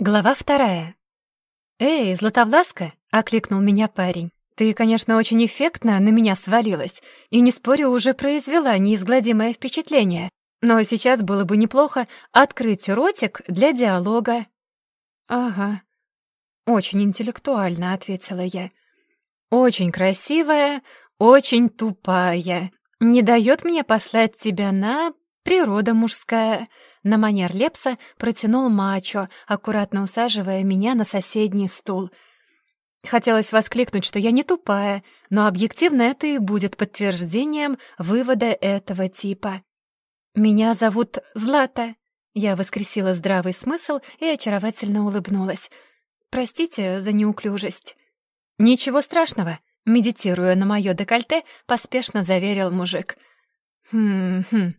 Глава вторая. «Эй, Златовласка!» — окликнул меня парень. «Ты, конечно, очень эффектно на меня свалилась, и, не спорю, уже произвела неизгладимое впечатление. Но сейчас было бы неплохо открыть ротик для диалога». «Ага». «Очень интеллектуально», — ответила я. «Очень красивая, очень тупая. Не дает мне послать тебя на природа мужская». На манер Лепса протянул мачо, аккуратно усаживая меня на соседний стул. Хотелось воскликнуть, что я не тупая, но объективно это и будет подтверждением вывода этого типа. «Меня зовут Злата». Я воскресила здравый смысл и очаровательно улыбнулась. «Простите за неуклюжесть». «Ничего страшного», — медитируя на моё декольте, поспешно заверил мужик. «Хм-хм,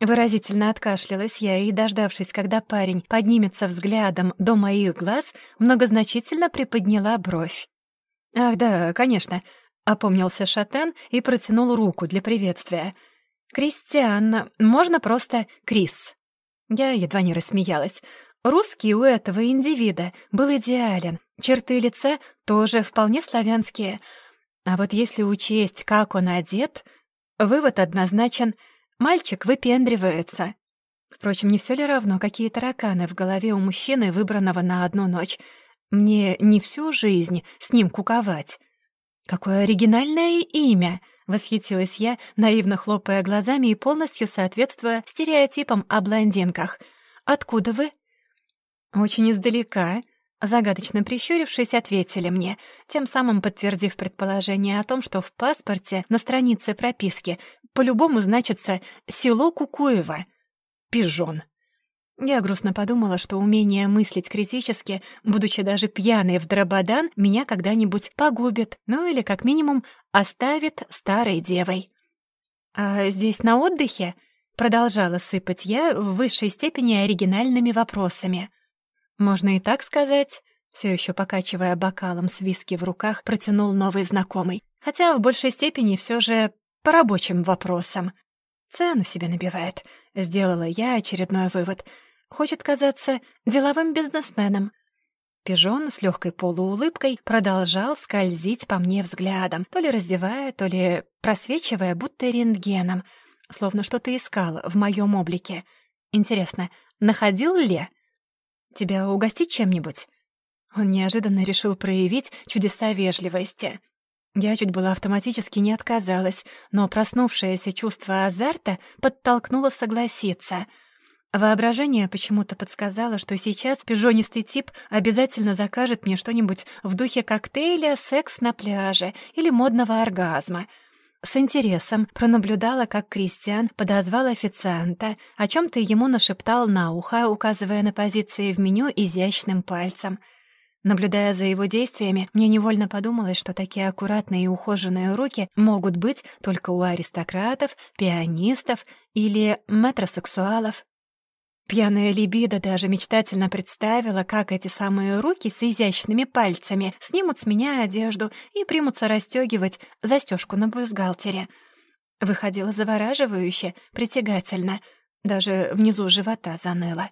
Выразительно откашлялась я и, дождавшись, когда парень поднимется взглядом до моих глаз, многозначительно приподняла бровь. «Ах, да, конечно», — опомнился Шатен и протянул руку для приветствия. «Кристианна, можно просто Крис». Я едва не рассмеялась. Русский у этого индивида был идеален, черты лица тоже вполне славянские. А вот если учесть, как он одет, вывод однозначен — Мальчик выпендривается. Впрочем, не все ли равно, какие тараканы в голове у мужчины, выбранного на одну ночь? Мне не всю жизнь с ним куковать. «Какое оригинальное имя!» — восхитилась я, наивно хлопая глазами и полностью соответствуя стереотипам о блондинках. «Откуда вы?» «Очень издалека», Загадочно прищурившись, ответили мне, тем самым подтвердив предположение о том, что в паспорте на странице прописки по-любому значится «село Кукуево». Пижон. Я грустно подумала, что умение мыслить критически, будучи даже пьяной в дрободан, меня когда-нибудь погубит, ну или, как минимум, оставит старой девой. «А здесь на отдыхе?» — продолжала сыпать я в высшей степени оригинальными вопросами. «Можно и так сказать», — все еще покачивая бокалом с виски в руках, протянул новый знакомый. Хотя в большей степени все же по рабочим вопросам. Цену себе набивает. Сделала я очередной вывод. Хочет казаться деловым бизнесменом. Пижон с легкой полуулыбкой продолжал скользить по мне взглядом, то ли раздевая, то ли просвечивая, будто рентгеном, словно что-то искал в моем облике. Интересно, находил ли? Тебя угостить чем-нибудь?» Он неожиданно решил проявить чудеса вежливости. Я чуть было автоматически не отказалась, но проснувшееся чувство азарта подтолкнуло согласиться. Воображение почему-то подсказало, что сейчас пижонистый тип обязательно закажет мне что-нибудь в духе коктейля «Секс на пляже» или модного оргазма. С интересом пронаблюдала, как Кристиан подозвал официанта, о чем то ему нашептал на ухо, указывая на позиции в меню изящным пальцем — Наблюдая за его действиями, мне невольно подумалось, что такие аккуратные и ухоженные руки могут быть только у аристократов, пианистов или метросексуалов. Пьяная либидо даже мечтательно представила, как эти самые руки с изящными пальцами снимут с меня одежду и примутся расстёгивать застежку на бюстгальтере. Выходило завораживающе, притягательно. Даже внизу живота заныло.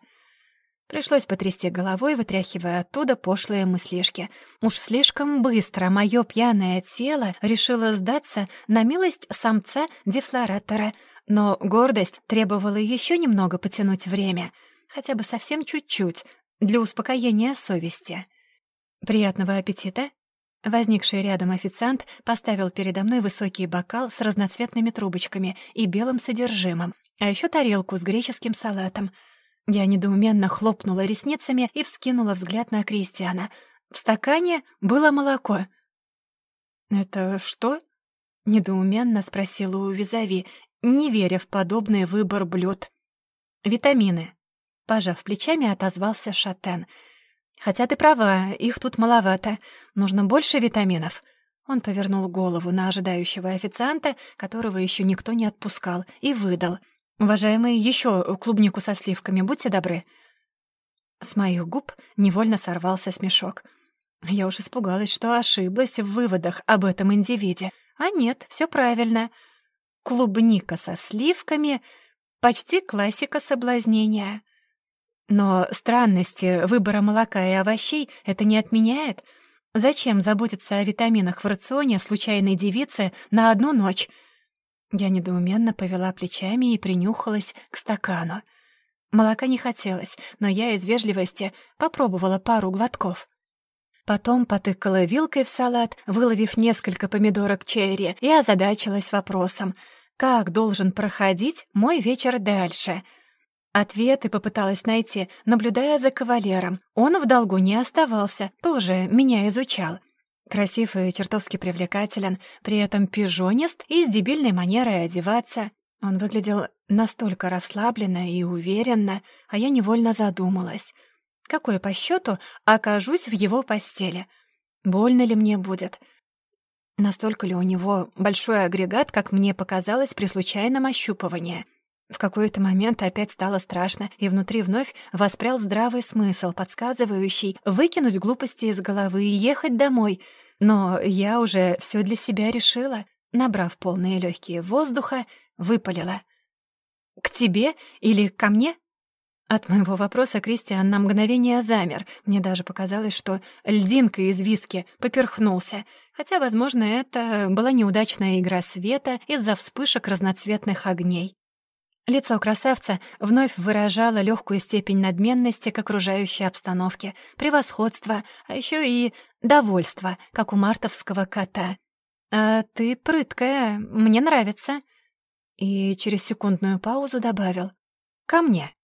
Пришлось потрясти головой, вытряхивая оттуда пошлые мыслишки. Уж слишком быстро мое пьяное тело решило сдаться на милость самца-дефлоратора, но гордость требовала еще немного потянуть время, хотя бы совсем чуть-чуть, для успокоения совести. «Приятного аппетита!» Возникший рядом официант поставил передо мной высокий бокал с разноцветными трубочками и белым содержимым, а еще тарелку с греческим салатом — я недоуменно хлопнула ресницами и вскинула взгляд на Кристиана. В стакане было молоко. «Это что?» — недоуменно спросила у Визави, не веря в подобный выбор блюд. «Витамины», — пожав плечами, отозвался Шатен. «Хотя ты права, их тут маловато. Нужно больше витаминов». Он повернул голову на ожидающего официанта, которого еще никто не отпускал, и выдал — «Уважаемые, еще клубнику со сливками, будьте добры». С моих губ невольно сорвался смешок. Я уж испугалась, что ошиблась в выводах об этом индивиде. А нет, все правильно. Клубника со сливками — почти классика соблазнения. Но странности выбора молока и овощей это не отменяет. Зачем заботиться о витаминах в рационе случайной девицы на одну ночь? Я недоуменно повела плечами и принюхалась к стакану. Молока не хотелось, но я из вежливости попробовала пару глотков. Потом потыкала вилкой в салат, выловив несколько помидорок черри, и озадачилась вопросом, как должен проходить мой вечер дальше. Ответы попыталась найти, наблюдая за кавалером. Он в долгу не оставался, тоже меня изучал. Красив и чертовски привлекателен, при этом пижонист и с дебильной манерой одеваться. Он выглядел настолько расслабленно и уверенно, а я невольно задумалась. Какой по счету окажусь в его постели? Больно ли мне будет? Настолько ли у него большой агрегат, как мне показалось при случайном ощупывании? В какой-то момент опять стало страшно, и внутри вновь воспрял здравый смысл, подсказывающий выкинуть глупости из головы и ехать домой. Но я уже все для себя решила. Набрав полные легкие воздуха, выпалила. «К тебе или ко мне?» От моего вопроса Кристиан на мгновение замер. Мне даже показалось, что льдинка из виски поперхнулся. Хотя, возможно, это была неудачная игра света из-за вспышек разноцветных огней. Лицо красавца вновь выражало легкую степень надменности к окружающей обстановке, превосходство, а еще и довольство, как у мартовского кота. «А ты прыткая, мне нравится». И через секундную паузу добавил «Ко мне».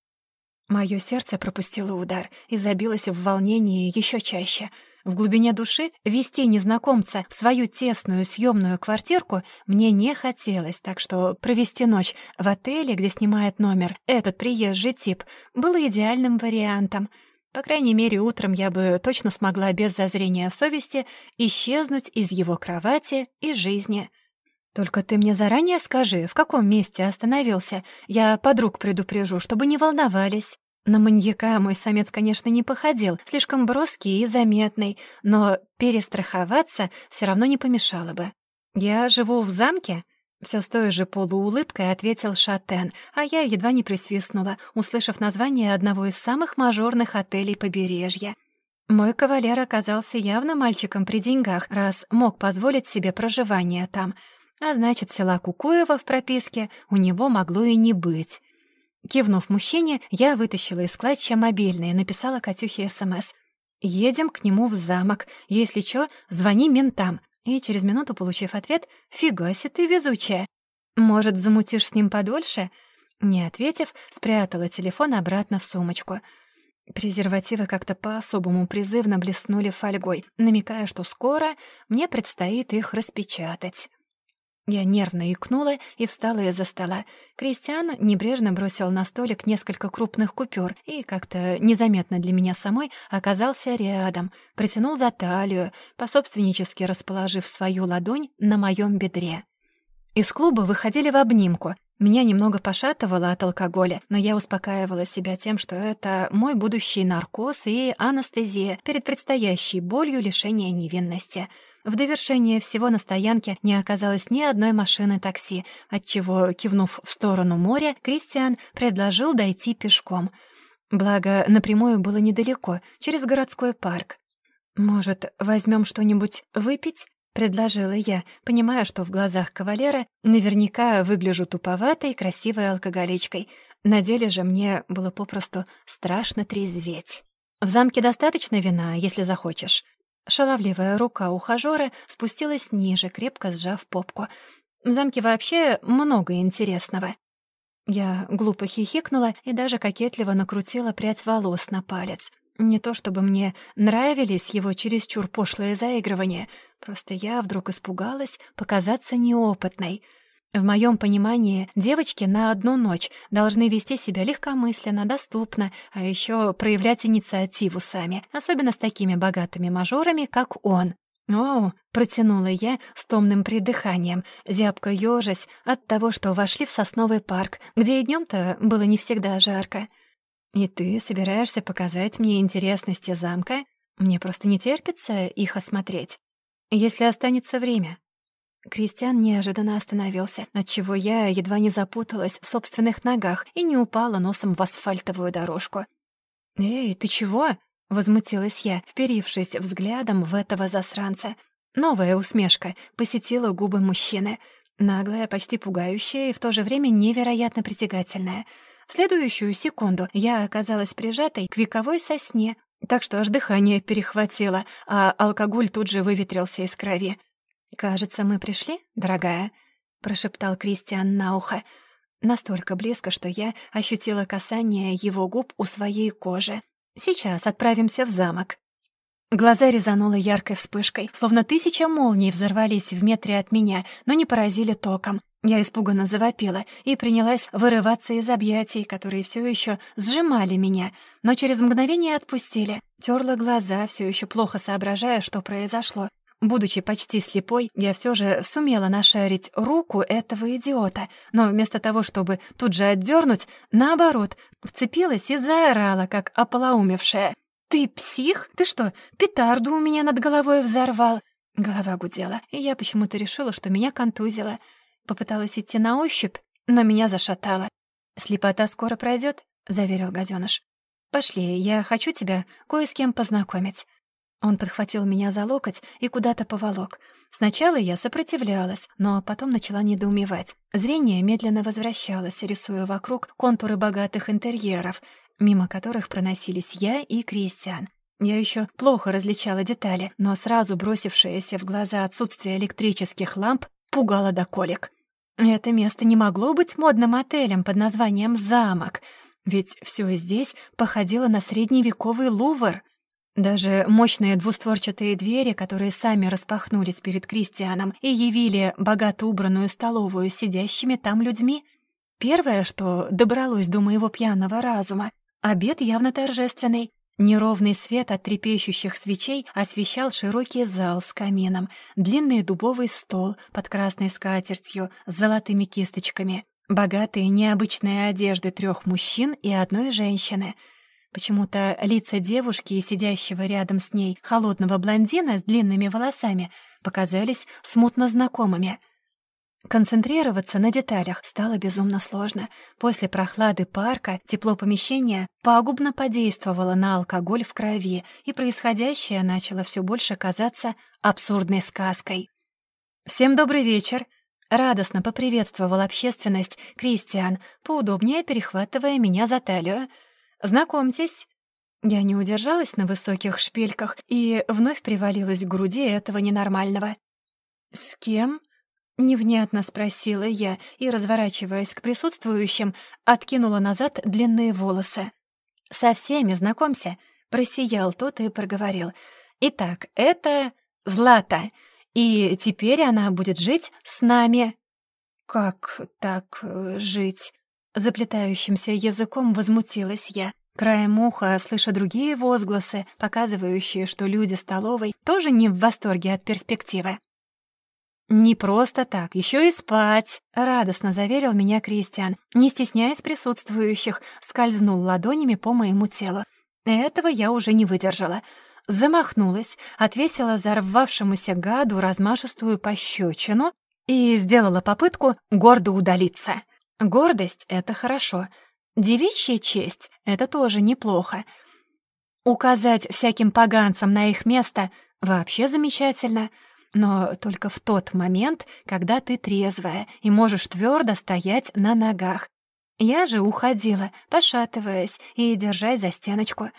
Мое сердце пропустило удар и забилось в волнении еще чаще. В глубине души вести незнакомца в свою тесную съемную квартирку мне не хотелось, так что провести ночь в отеле, где снимает номер этот приезжий тип, было идеальным вариантом. По крайней мере, утром я бы точно смогла без зазрения совести исчезнуть из его кровати и жизни. «Только ты мне заранее скажи, в каком месте остановился. Я подруг предупрежу, чтобы не волновались». На маньяка мой самец, конечно, не походил, слишком броский и заметный, но перестраховаться все равно не помешало бы. «Я живу в замке?» Все с той же полуулыбкой ответил Шатен, а я едва не присвистнула, услышав название одного из самых мажорных отелей побережья. Мой кавалер оказался явно мальчиком при деньгах, раз мог позволить себе проживание там — а значит, села Кукуева в прописке у него могло и не быть. Кивнув мужчине, я вытащила из клатча мобильный и написала Катюхе СМС. «Едем к нему в замок. Если чё, звони ментам». И через минуту, получив ответ, «Фига себе ты везучая. Может, замутишь с ним подольше?» Не ответив, спрятала телефон обратно в сумочку. Презервативы как-то по-особому призывно блеснули фольгой, намекая, что скоро мне предстоит их распечатать. Я нервно икнула и встала из-за стола. Кристиан небрежно бросил на столик несколько крупных купюр и, как-то незаметно для меня самой, оказался рядом, притянул за талию, пособственнически расположив свою ладонь на моем бедре. Из клуба выходили в обнимку. Меня немного пошатывало от алкоголя, но я успокаивала себя тем, что это мой будущий наркоз и анестезия перед предстоящей болью лишения невинности — в довершение всего на стоянке не оказалось ни одной машины такси, отчего, кивнув в сторону моря, Кристиан предложил дойти пешком. Благо, напрямую было недалеко, через городской парк. «Может, возьмем что-нибудь выпить?» — предложила я, понимая, что в глазах кавалера наверняка выгляжу туповатой, красивой алкоголичкой. На деле же мне было попросту страшно трезветь. «В замке достаточно вина, если захочешь?» Шаловливая рука ухажёра спустилась ниже, крепко сжав попку. В замке вообще много интересного. Я глупо хихикнула и даже кокетливо накрутила прядь волос на палец. Не то чтобы мне нравились его чересчур пошлые заигрывания, просто я вдруг испугалась показаться неопытной — в моем понимании, девочки на одну ночь должны вести себя легкомысленно, доступно, а еще проявлять инициативу сами, особенно с такими богатыми мажорами, как он. «О!» — протянула я с томным придыханием, зябко ёжась от того, что вошли в сосновый парк, где и днем то было не всегда жарко. «И ты собираешься показать мне интересности замка? Мне просто не терпится их осмотреть. Если останется время». Кристиан неожиданно остановился, отчего я едва не запуталась в собственных ногах и не упала носом в асфальтовую дорожку. «Эй, ты чего?» — возмутилась я, вперившись взглядом в этого засранца. Новая усмешка посетила губы мужчины. Наглая, почти пугающая и в то же время невероятно притягательная. Следующую секунду я оказалась прижатой к вековой сосне, так что аж дыхание перехватило, а алкоголь тут же выветрился из крови. «Кажется, мы пришли, дорогая», — прошептал Кристиан на ухо. Настолько близко, что я ощутила касание его губ у своей кожи. «Сейчас отправимся в замок». Глаза резануло яркой вспышкой, словно тысяча молний взорвались в метре от меня, но не поразили током. Я испуганно завопила и принялась вырываться из объятий, которые все еще сжимали меня, но через мгновение отпустили. Терла глаза, все еще плохо соображая, что произошло. Будучи почти слепой, я все же сумела нашарить руку этого идиота, но вместо того, чтобы тут же отдернуть, наоборот, вцепилась и заорала, как ополоумевшая. «Ты псих? Ты что, петарду у меня над головой взорвал?» Голова гудела, и я почему-то решила, что меня контузило — Попыталась идти на ощупь, но меня зашатало. «Слепота скоро пройдет, заверил гаденыш. «Пошли, я хочу тебя кое с кем познакомить». Он подхватил меня за локоть и куда-то поволок. Сначала я сопротивлялась, но потом начала недоумевать. Зрение медленно возвращалось, рисуя вокруг контуры богатых интерьеров, мимо которых проносились я и Кристиан. Я еще плохо различала детали, но сразу бросившееся в глаза отсутствие электрических ламп пугало до колик. Это место не могло быть модным отелем под названием «Замок», ведь все здесь походило на средневековый лувр. Даже мощные двустворчатые двери, которые сами распахнулись перед Кристианом и явили богато убранную столовую сидящими там людьми. Первое, что добралось до моего пьяного разума, обед явно торжественный, Неровный свет от трепещущих свечей освещал широкий зал с камином, длинный дубовый стол под красной скатертью с золотыми кисточками, богатые необычные одежды трех мужчин и одной женщины. Почему-то лица девушки и сидящего рядом с ней холодного блондина с длинными волосами показались смутно знакомыми — Концентрироваться на деталях стало безумно сложно. После прохлады парка тепло помещения пагубно подействовало на алкоголь в крови, и происходящее начало все больше казаться абсурдной сказкой. «Всем добрый вечер!» — радостно поприветствовал общественность Кристиан, поудобнее перехватывая меня за талию. «Знакомьтесь!» Я не удержалась на высоких шпильках и вновь привалилась к груди этого ненормального. «С кем?» Невнятно спросила я и, разворачиваясь к присутствующим, откинула назад длинные волосы. «Со всеми знакомься», — просиял тот и проговорил. «Итак, это Злата, и теперь она будет жить с нами». «Как так э, жить?» Заплетающимся языком возмутилась я. Краем уха, слыша другие возгласы, показывающие, что люди столовой тоже не в восторге от перспективы. «Не просто так, еще и спать», — радостно заверил меня Кристиан, не стесняясь присутствующих, скользнул ладонями по моему телу. Этого я уже не выдержала. Замахнулась, отвесила зарвавшемуся гаду размашистую пощечину и сделала попытку гордо удалиться. Гордость — это хорошо. Девичья честь — это тоже неплохо. Указать всяким поганцам на их место — вообще замечательно — но только в тот момент, когда ты трезвая и можешь твердо стоять на ногах. Я же уходила, пошатываясь и держась за стеночку.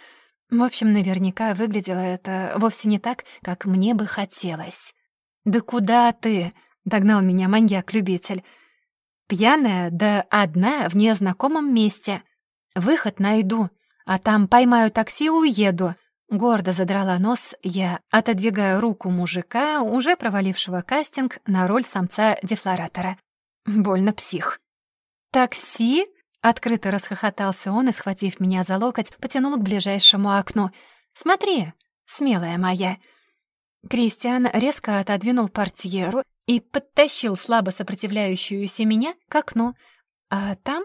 В общем, наверняка выглядело это вовсе не так, как мне бы хотелось. «Да куда ты?» — догнал меня маньяк-любитель. «Пьяная, да одна в незнакомом месте. Выход найду, а там поймаю такси и уеду. Гордо задрала нос я, отодвигая руку мужика, уже провалившего кастинг на роль самца-дефлоратора. Больно псих. «Такси?» — открыто расхохотался он и, схватив меня за локоть, потянул к ближайшему окну. «Смотри, смелая моя!» Кристиан резко отодвинул портьеру и подтащил слабо сопротивляющуюся меня к окну. А там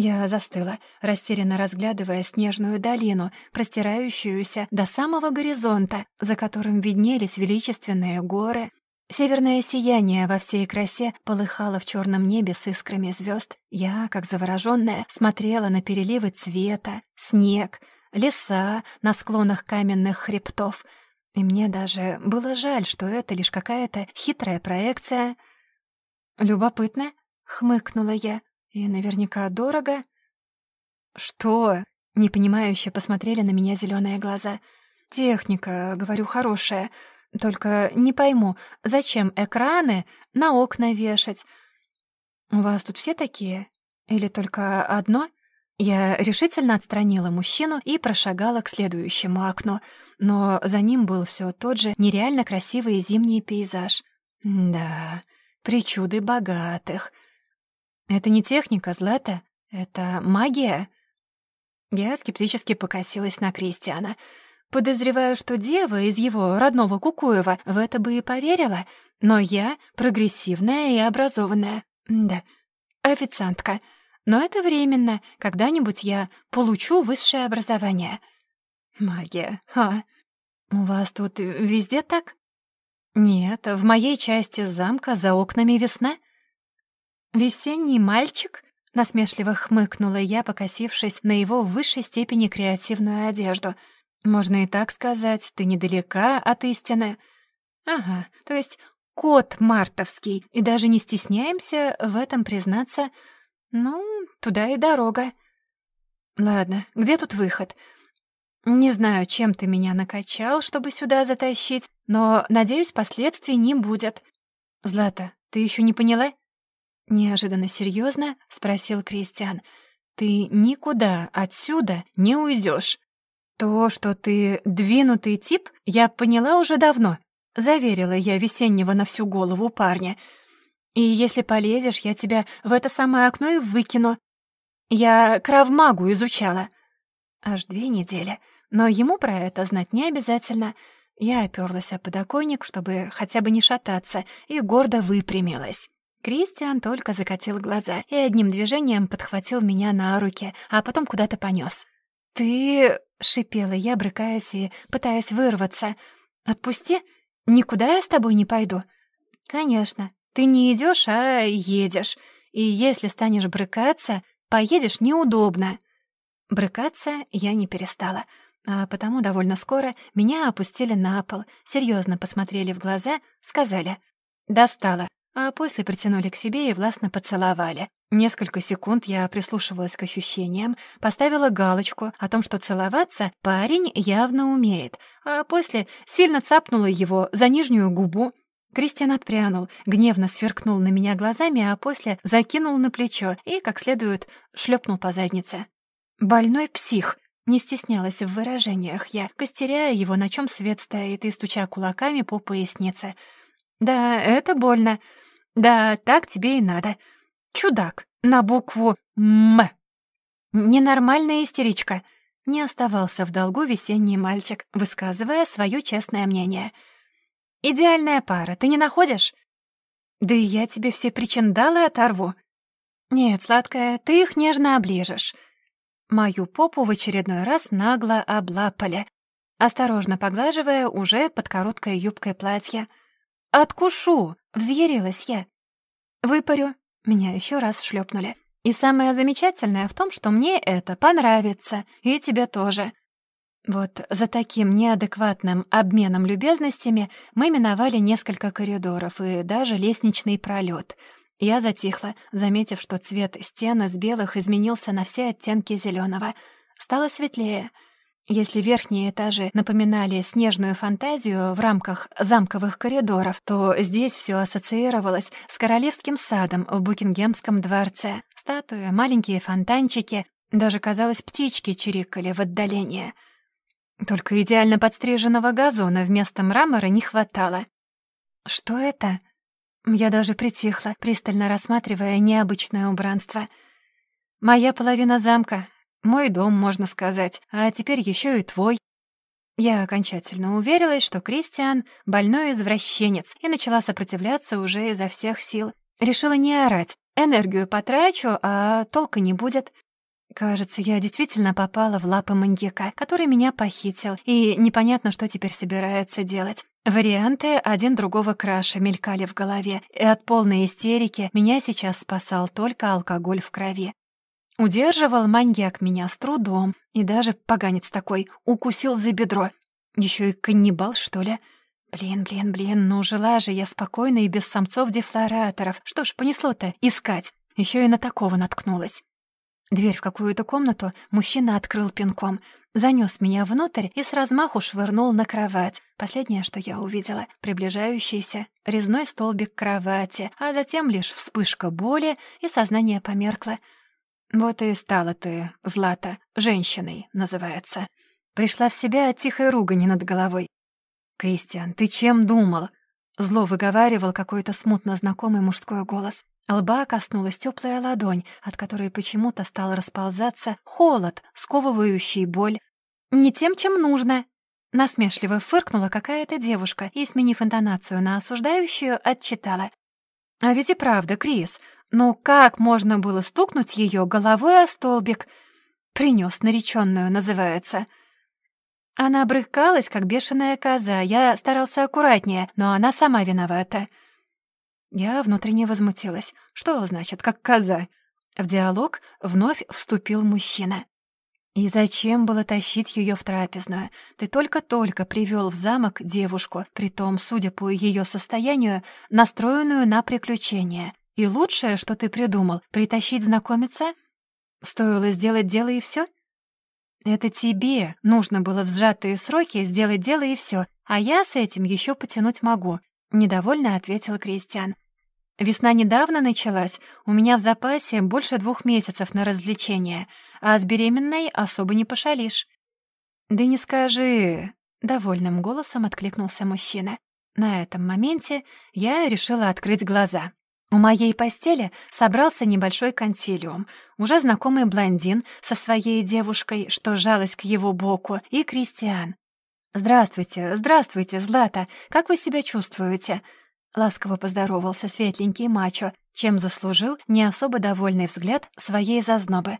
я застыла, растерянно разглядывая снежную долину, простирающуюся до самого горизонта, за которым виднелись величественные горы. Северное сияние во всей красе полыхало в черном небе с искрами звезд. Я, как завороженная, смотрела на переливы цвета, снег, леса на склонах каменных хребтов. И мне даже было жаль, что это лишь какая-то хитрая проекция. «Любопытно», — хмыкнула я, — «и наверняка дорого». «Что?» — непонимающе посмотрели на меня зеленые глаза. «Техника, говорю, хорошая. Только не пойму, зачем экраны на окна вешать? У вас тут все такие? Или только одно?» Я решительно отстранила мужчину и прошагала к следующему окну, но за ним был все тот же нереально красивый зимний пейзаж. Да, причуды богатых. Это не техника, Злата, это магия. Я скептически покосилась на Кристиана. Подозреваю, что дева из его родного Кукуева в это бы и поверила, но я прогрессивная и образованная. Да, официантка — но это временно. Когда-нибудь я получу высшее образование. Магия. А, у вас тут везде так? Нет, в моей части замка за окнами весна. Весенний мальчик? Насмешливо хмыкнула я, покосившись на его в высшей степени креативную одежду. Можно и так сказать, ты недалека от истины. Ага, то есть кот мартовский, и даже не стесняемся в этом признаться — «Ну, туда и дорога». «Ладно, где тут выход?» «Не знаю, чем ты меня накачал, чтобы сюда затащить, но, надеюсь, последствий не будет». «Злата, ты еще не поняла?» Неожиданно серьезно спросил Кристиан. «Ты никуда отсюда не уйдешь. То, что ты двинутый тип, я поняла уже давно», — заверила я весеннего на всю голову парня — и если полезешь, я тебя в это самое окно и выкину. Я кравмагу изучала. Аж две недели. Но ему про это знать не обязательно. Я оперлась о подоконник, чтобы хотя бы не шататься, и гордо выпрямилась. Кристиан только закатил глаза и одним движением подхватил меня на руки, а потом куда-то понёс. «Ты...» — шипела я, брыкаясь и пытаясь вырваться. «Отпусти, никуда я с тобой не пойду». «Конечно, ты не идешь, а едешь. И если станешь брыкаться, поедешь неудобно. Брыкаться я не перестала, а потому довольно скоро меня опустили на пол, серьезно посмотрели в глаза, сказали «достала», а после притянули к себе и властно поцеловали. Несколько секунд я прислушивалась к ощущениям, поставила галочку о том, что целоваться парень явно умеет, а после сильно цапнула его за нижнюю губу, Кристиан отпрянул, гневно сверкнул на меня глазами, а после закинул на плечо и, как следует, шлепнул по заднице. «Больной псих!» Не стеснялась в выражениях я, костеряя его, на чем свет стоит, и стуча кулаками по пояснице. «Да, это больно. Да, так тебе и надо. Чудак, на букву «М». Ненормальная истеричка». Не оставался в долгу весенний мальчик, высказывая свое честное мнение — Идеальная пара, ты не находишь? Да и я тебе все причиндалы оторву. Нет, сладкая, ты их нежно оближешь. Мою попу в очередной раз нагло облапали, осторожно поглаживая уже под короткой юбкой платья. «Откушу!» — взъярилась я. «Выпарю». Меня еще раз шлепнули. И самое замечательное в том, что мне это понравится, и тебе тоже. Вот за таким неадекватным обменом любезностями мы миновали несколько коридоров и даже лестничный пролет. Я затихла, заметив, что цвет стены с белых изменился на все оттенки зеленого. Стало светлее. Если верхние этажи напоминали снежную фантазию в рамках замковых коридоров, то здесь все ассоциировалось с королевским садом в Букингемском дворце. Статуи, маленькие фонтанчики, даже, казалось, птички чирикали в отдалении — только идеально подстриженного газона вместо мрамора не хватало. «Что это?» Я даже притихла, пристально рассматривая необычное убранство. «Моя половина замка. Мой дом, можно сказать. А теперь еще и твой». Я окончательно уверилась, что Кристиан — больной извращенец, и начала сопротивляться уже изо всех сил. Решила не орать. Энергию потрачу, а толка не будет. Кажется, я действительно попала в лапы маньяка, который меня похитил, и непонятно, что теперь собирается делать. Варианты один другого краше мелькали в голове, и от полной истерики меня сейчас спасал только алкоголь в крови. Удерживал маньяк меня с трудом, и даже поганец такой укусил за бедро. Еще и каннибал, что ли? Блин, блин, блин, ну жила же я спокойно и без самцов-дефлораторов. Что ж, понесло-то искать. Еще и на такого наткнулась. Дверь в какую-то комнату мужчина открыл пинком, занес меня внутрь и с размаху швырнул на кровать. Последнее, что я увидела — приближающийся резной столбик кровати, а затем лишь вспышка боли, и сознание померкло. Вот и стала ты, Злата, женщиной называется. Пришла в себя от тихой ругани над головой. «Кристиан, ты чем думал?» Зло выговаривал какой-то смутно знакомый мужской голос. Лба коснулась теплая ладонь, от которой почему-то стал расползаться холод, сковывающий боль. «Не тем, чем нужно!» Насмешливо фыркнула какая-то девушка и, сменив интонацию на осуждающую, отчитала. «А ведь и правда, Крис, ну как можно было стукнуть ее головой о столбик? Принес нареченную, называется». Она брыкалась, как бешеная коза. Я старался аккуратнее, но она сама виновата. Я внутренне возмутилась. Что значит «как коза»? В диалог вновь вступил мужчина. «И зачем было тащить ее в трапезную? Ты только-только привел в замок девушку, притом, судя по ее состоянию, настроенную на приключения. И лучшее, что ты придумал, притащить знакомиться? Стоило сделать дело и все? Это тебе нужно было в сжатые сроки сделать дело и все, а я с этим еще потянуть могу. Недовольно ответил Кристиан. Весна недавно началась, у меня в запасе больше двух месяцев на развлечения, а с беременной особо не пошалишь. Да не скажи, довольным голосом откликнулся мужчина. На этом моменте я решила открыть глаза. У моей постели собрался небольшой консилиум. Уже знакомый блондин со своей девушкой, что жалась к его боку, и Кристиан. «Здравствуйте, здравствуйте, Злата. Как вы себя чувствуете?» Ласково поздоровался светленький мачо, чем заслужил не особо довольный взгляд своей зазнобы.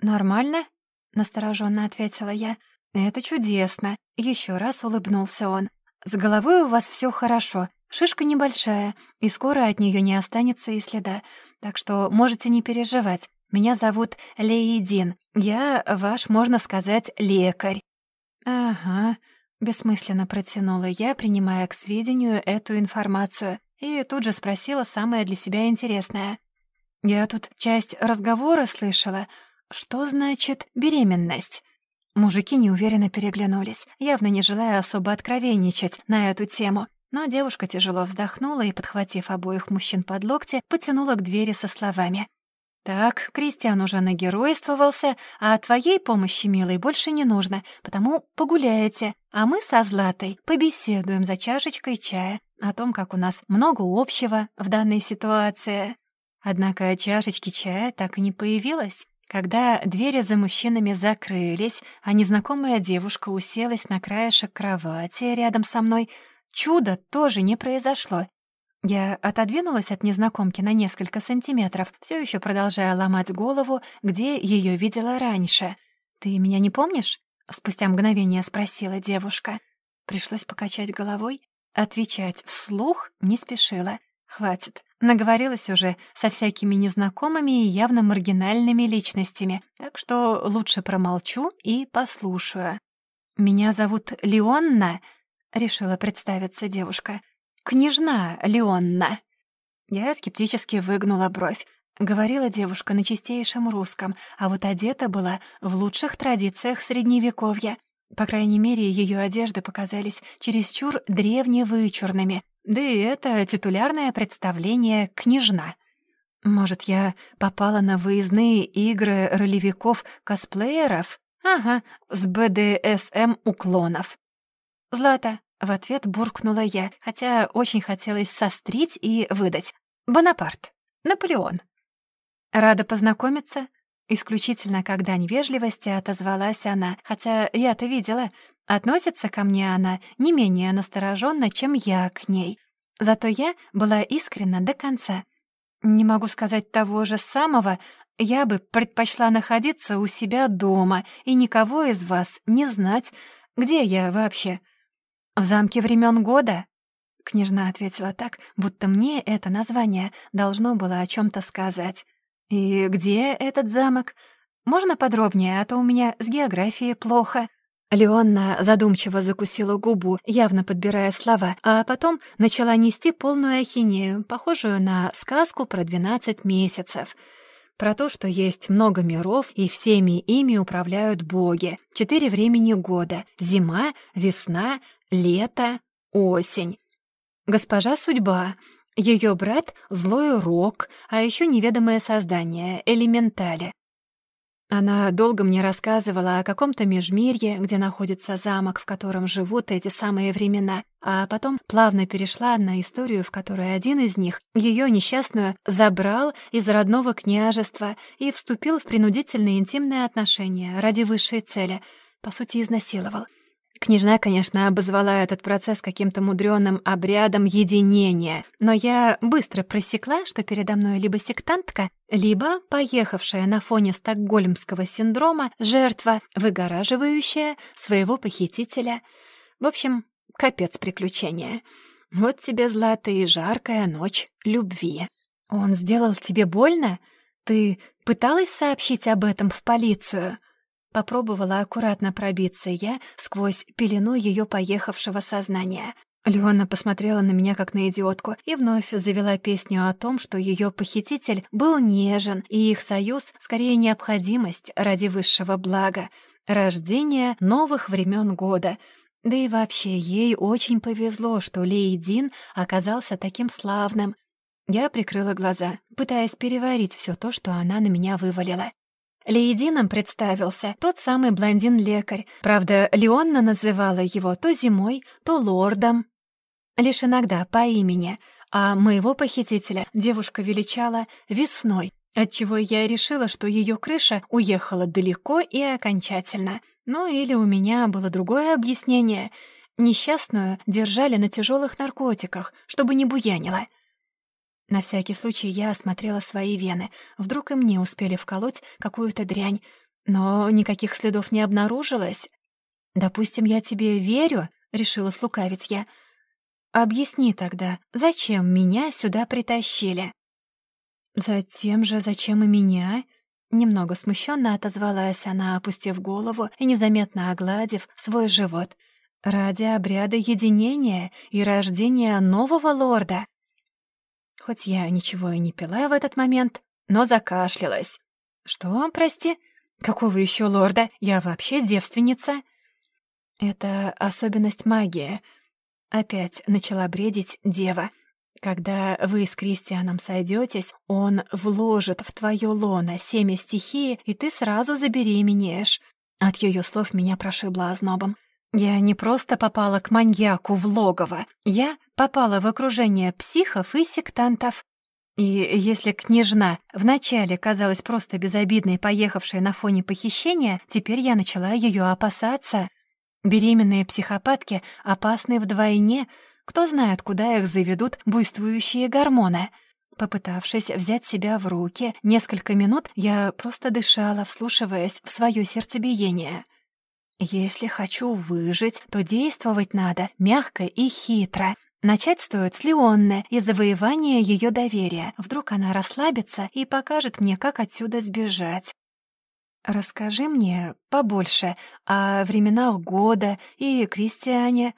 «Нормально?» — настороженно ответила я. «Это чудесно!» — еще раз улыбнулся он. «С головой у вас все хорошо. Шишка небольшая, и скоро от нее не останется и следа. Так что можете не переживать. Меня зовут Леидин. Я ваш, можно сказать, лекарь». «Ага», — бессмысленно протянула я, принимая к сведению эту информацию, и тут же спросила самое для себя интересное. «Я тут часть разговора слышала. Что значит беременность?» Мужики неуверенно переглянулись, явно не желая особо откровенничать на эту тему. Но девушка тяжело вздохнула и, подхватив обоих мужчин под локти, потянула к двери со словами. «Так, Кристиан уже нагеройствовался, а твоей помощи, милой, больше не нужно, потому погуляете, а мы со Златой побеседуем за чашечкой чая о том, как у нас много общего в данной ситуации». Однако чашечки чая так и не появилось. Когда двери за мужчинами закрылись, а незнакомая девушка уселась на краешек кровати рядом со мной, чудо тоже не произошло. Я отодвинулась от незнакомки на несколько сантиметров, все еще продолжая ломать голову, где ее видела раньше. «Ты меня не помнишь?» — спустя мгновение спросила девушка. Пришлось покачать головой. Отвечать вслух не спешила. Хватит. Наговорилась уже со всякими незнакомыми и явно маргинальными личностями, так что лучше промолчу и послушаю. «Меня зовут Леонна», — решила представиться девушка. «Княжна Леонна». Я скептически выгнула бровь. Говорила девушка на чистейшем русском, а вот одета была в лучших традициях Средневековья. По крайней мере, ее одежды показались чересчур древневычурными. Да и это титулярное представление «княжна». Может, я попала на выездные игры ролевиков-косплееров? Ага, с БДСМ-уклонов. «Злата, в ответ буркнула я, хотя очень хотелось сострить и выдать. «Бонапарт. Наполеон». «Рада познакомиться?» Исключительно как дань вежливости отозвалась она, хотя я-то видела. Относится ко мне она не менее настороженно, чем я к ней. Зато я была искренна до конца. Не могу сказать того же самого, я бы предпочла находиться у себя дома и никого из вас не знать, где я вообще. «В замке времен года?» Княжна ответила так, будто мне это название должно было о чем то сказать. «И где этот замок? Можно подробнее, а то у меня с географией плохо». Леонна задумчиво закусила губу, явно подбирая слова, а потом начала нести полную ахинею, похожую на сказку про 12 месяцев. Про то, что есть много миров, и всеми ими управляют боги. Четыре времени года — зима, весна, лето, осень. Госпожа Судьба, ее брат — злой Рок, а еще неведомое создание — Элементали. Она долго мне рассказывала о каком-то межмирье, где находится замок, в котором живут эти самые времена, а потом плавно перешла на историю, в которой один из них, ее несчастную, забрал из родного княжества и вступил в принудительные интимные отношения ради высшей цели, по сути, изнасиловал. Княжна, конечно, обозвала этот процесс каким-то мудрёным обрядом единения, но я быстро просекла, что передо мной либо сектантка, либо поехавшая на фоне стокгольмского синдрома жертва, выгораживающая своего похитителя. В общем, капец приключения. Вот тебе, Злата, и жаркая ночь любви. Он сделал тебе больно? Ты пыталась сообщить об этом в полицию?» Попробовала аккуратно пробиться я сквозь пелену ее поехавшего сознания. Леона посмотрела на меня как на идиотку и вновь завела песню о том, что ее похититель был нежен, и их союз — скорее необходимость ради высшего блага, рождения новых времен года. Да и вообще ей очень повезло, что Лейдин оказался таким славным. Я прикрыла глаза, пытаясь переварить все то, что она на меня вывалила. Леедином представился тот самый блондин-лекарь. Правда, Леонна называла его то зимой, то лордом. Лишь иногда по имени, а моего похитителя девушка величала весной, отчего я решила, что ее крыша уехала далеко и окончательно. Ну или у меня было другое объяснение. Несчастную держали на тяжелых наркотиках, чтобы не буянила — на всякий случай я осмотрела свои вены. Вдруг и мне успели вколоть какую-то дрянь. Но никаких следов не обнаружилось. «Допустим, я тебе верю», — решила слукавить я. «Объясни тогда, зачем меня сюда притащили?» «Затем же, зачем и меня?» Немного смущенно отозвалась она, опустив голову и незаметно огладив свой живот. «Ради обряда единения и рождения нового лорда». Хоть я ничего и не пила в этот момент, но закашлялась. «Что, прости? Какого еще лорда? Я вообще девственница?» «Это особенность магии». Опять начала бредить дева. «Когда вы с Кристианом сойдетесь, он вложит в твое лоно семя стихии, и ты сразу забеременеешь». От ее слов меня прошибло ознобом. Я не просто попала к маньяку в логово, я попала в окружение психов и сектантов. И если княжна вначале казалась просто безобидной, поехавшей на фоне похищения, теперь я начала ее опасаться. Беременные психопатки опасны вдвойне, кто знает, куда их заведут буйствующие гормоны. Попытавшись взять себя в руки, несколько минут я просто дышала, вслушиваясь в свое сердцебиение. Если хочу выжить, то действовать надо мягко и хитро. Начать стоит с Леонны и завоевания ее доверия. Вдруг она расслабится и покажет мне, как отсюда сбежать. «Расскажи мне побольше о временах года и Кристиане».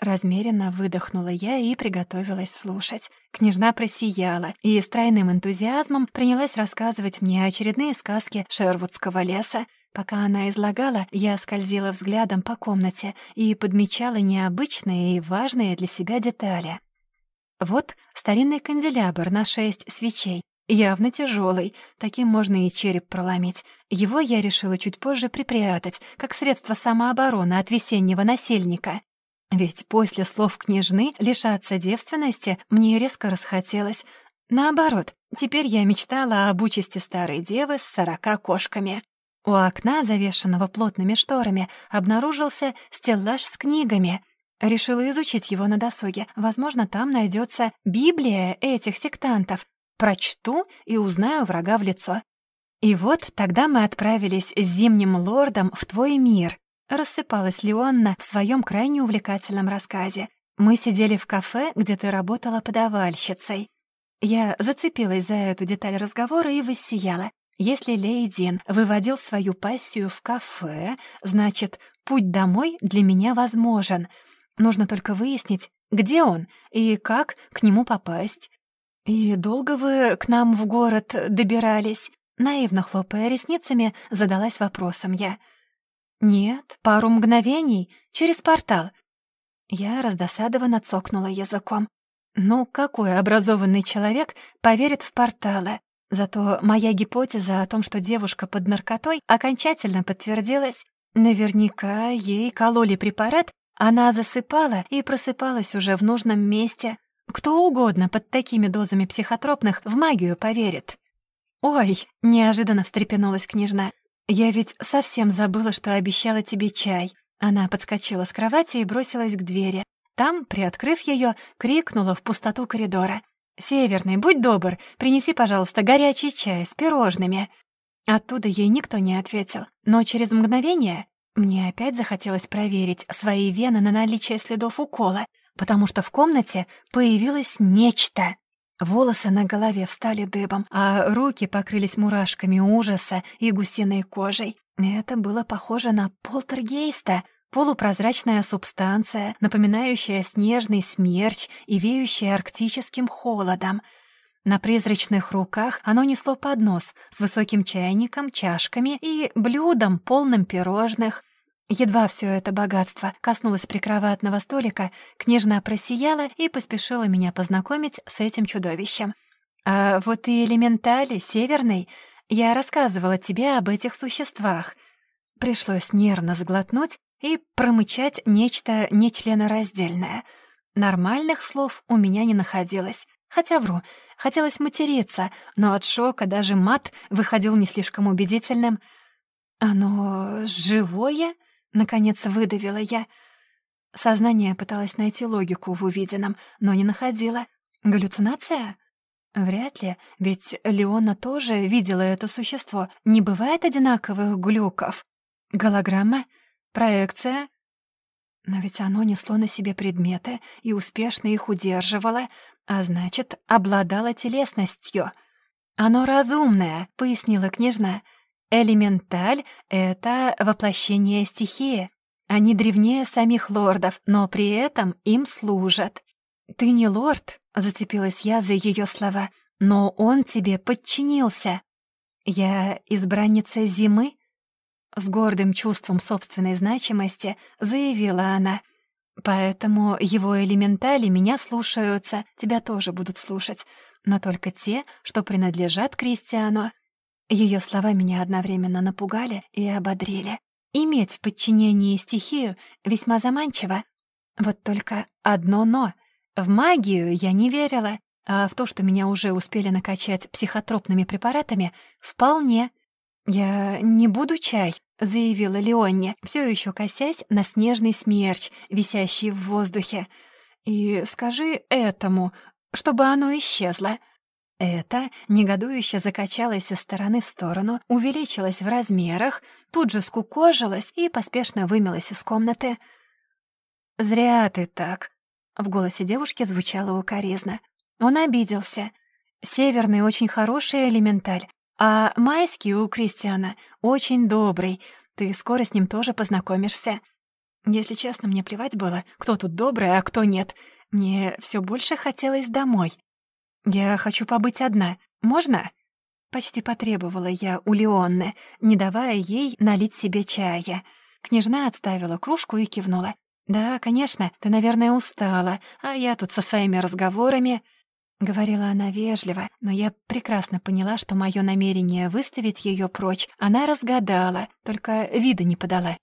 Размеренно выдохнула я и приготовилась слушать. Княжна просияла и с тройным энтузиазмом принялась рассказывать мне очередные сказки Шервудского леса. Пока она излагала, я скользила взглядом по комнате и подмечала необычные и важные для себя детали. Вот старинный канделябр на шесть свечей, явно тяжелый, таким можно и череп проломить. Его я решила чуть позже припрятать, как средство самообороны от весеннего насильника. Ведь после слов княжны лишаться девственности мне резко расхотелось. Наоборот, теперь я мечтала об участи старой девы с сорока кошками. У окна, завешенного плотными шторами, обнаружился стеллаж с книгами. Решила изучить его на досуге. Возможно, там найдется Библия этих сектантов. Прочту и узнаю врага в лицо. И вот тогда мы отправились с зимним лордом в твой мир. Рассыпалась Леонна в своем крайне увлекательном рассказе. Мы сидели в кафе, где ты работала подавальщицей. Я зацепилась за эту деталь разговора и воссияла. Если Лейдин выводил свою пассию в кафе, значит, путь домой для меня возможен. Нужно только выяснить, где он и как к нему попасть. «И долго вы к нам в город добирались?» Наивно хлопая ресницами, задалась вопросом я. «Нет, пару мгновений, через портал». Я раздосадованно цокнула языком. Ну, какой образованный человек поверит в порталы? Зато моя гипотеза о том, что девушка под наркотой, окончательно подтвердилась. Наверняка ей кололи препарат, она засыпала и просыпалась уже в нужном месте. Кто угодно под такими дозами психотропных в магию поверит. «Ой!» — неожиданно встрепенулась княжна. «Я ведь совсем забыла, что обещала тебе чай». Она подскочила с кровати и бросилась к двери. Там, приоткрыв ее, крикнула в пустоту коридора. «Северный, будь добр, принеси, пожалуйста, горячий чай с пирожными». Оттуда ей никто не ответил, но через мгновение мне опять захотелось проверить свои вены на наличие следов укола, потому что в комнате появилось нечто. Волосы на голове встали дыбом, а руки покрылись мурашками ужаса и гусиной кожей. Это было похоже на полтергейста — Полупрозрачная субстанция, напоминающая снежный смерч и веющая арктическим холодом. На призрачных руках оно несло поднос с высоким чайником, чашками и блюдом, полным пирожных. Едва все это богатство коснулось прикроватного столика, княжна просияла и поспешила меня познакомить с этим чудовищем. «А вот и элементали, северный, я рассказывала тебе об этих существах». Пришлось нервно сглотнуть и промычать нечто нечленораздельное. Нормальных слов у меня не находилось. Хотя вру, хотелось материться, но от шока даже мат выходил не слишком убедительным. «Оно живое?» — наконец выдавила я. Сознание пыталось найти логику в увиденном, но не находило. Галлюцинация? Вряд ли, ведь Леона тоже видела это существо. Не бывает одинаковых глюков. Голограмма? Проекция? Но ведь оно несло на себе предметы и успешно их удерживало, а значит, обладало телесностью. «Оно разумное», — пояснила княжна. «Элементаль — это воплощение стихии. Они древнее самих лордов, но при этом им служат». «Ты не лорд», — зацепилась я за ее слова, «но он тебе подчинился». «Я избранница зимы?» С гордым чувством собственной значимости заявила она. «Поэтому его элементали меня слушаются, тебя тоже будут слушать, но только те, что принадлежат Кристиану». Ее слова меня одновременно напугали и ободрили. Иметь в подчинении стихию весьма заманчиво. Вот только одно «но». В магию я не верила, а в то, что меня уже успели накачать психотропными препаратами, вполне. «Я не буду чай», — заявила Леонни, все еще косясь на снежный смерч, висящий в воздухе. «И скажи этому, чтобы оно исчезло». Это негодующе закачалось из стороны в сторону, увеличилось в размерах, тут же скукожилось и поспешно вымилось из комнаты. «Зря ты так», — в голосе девушки звучало укоризно. Он обиделся. «Северный очень хороший элементаль, а майский у Кристиана очень добрый. Ты скоро с ним тоже познакомишься. Если честно, мне плевать было, кто тут добрый, а кто нет. Мне все больше хотелось домой. Я хочу побыть одна. Можно? Почти потребовала я у Леонны, не давая ей налить себе чая. Княжна отставила кружку и кивнула. «Да, конечно, ты, наверное, устала, а я тут со своими разговорами...» Говорила она вежливо, но я прекрасно поняла, что мое намерение выставить ее прочь она разгадала, только вида не подала.